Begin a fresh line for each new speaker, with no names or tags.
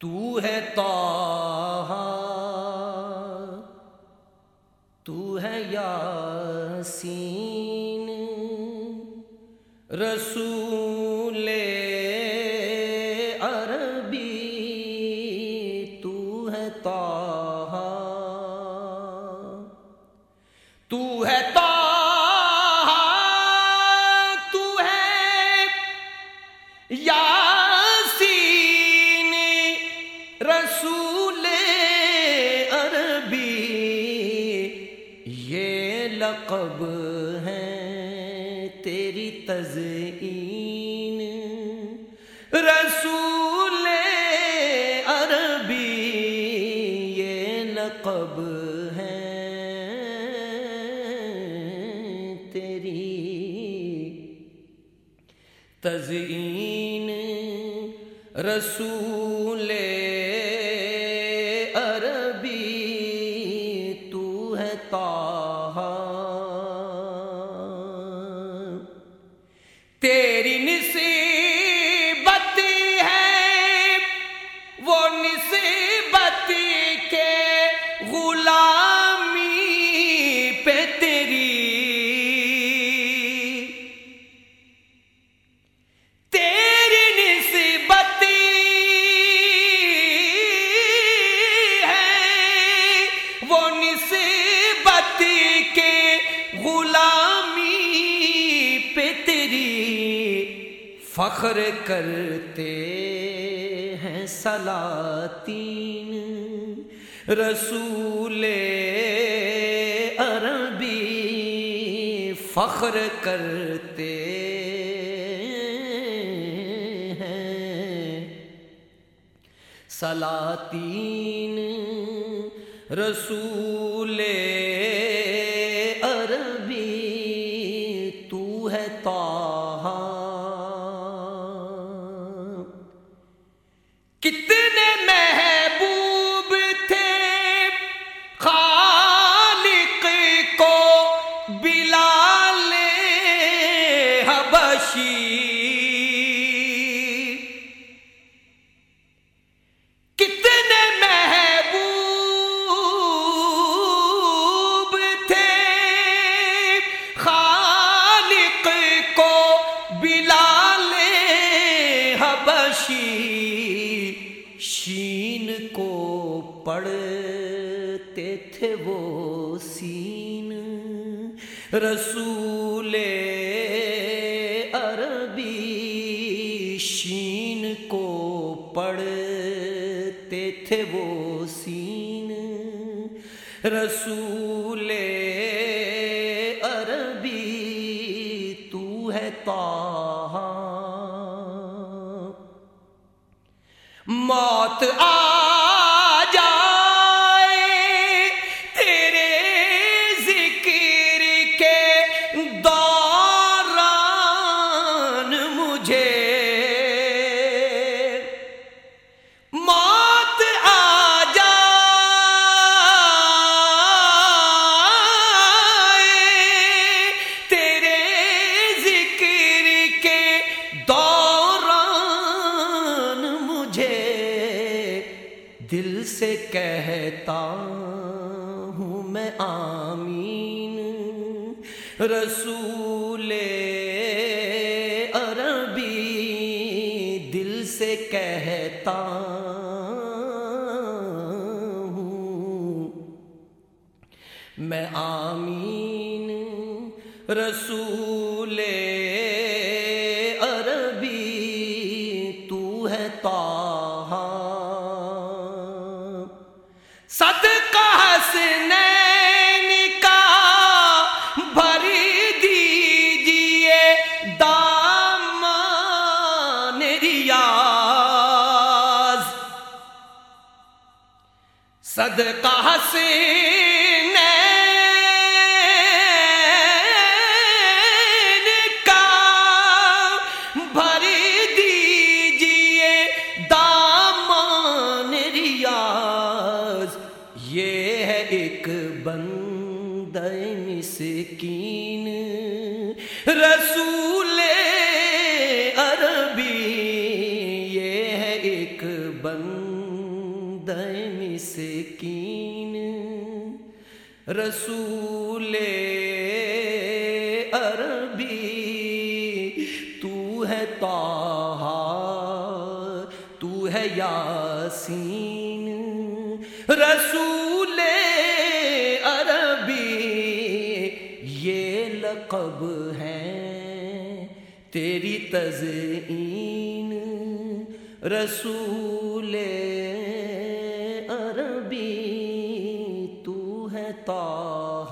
تو ہے تو تو ہے یاسین رسول عربی تو ہے تو تو ہے رسول عربی، یہ لقب ہے تیری تزئین۔ رسول عربی، یہ لقب ہے تیری تزئین۔ رسول نبی تو ہے طه نسبت کے غلامی پہ تیری فخر کرتے ہیں سلاطین۔ رسول عربی فخر کرتے ہیں۔ سلاطین رسول تھے وہ سین۔ رسول عربی شین کو پڑھتے تھے وہ سین۔ رسول عربی تو ہے طه موت آ سے کہتا ہوں میں آمین۔ رسول عربی دل سے کہتا ہوں میں آمین۔ رسول صدقہ حسنین کا بھر دیجیے دامان ریاض۔ یہ ہے ایک بندہ مسکین۔ رسول رسول عربی، تو ہے تاہا تو ہے یاسین۔ رسول عربی، یہ لقب ہے تیری تزئین۔ رسول عربی تو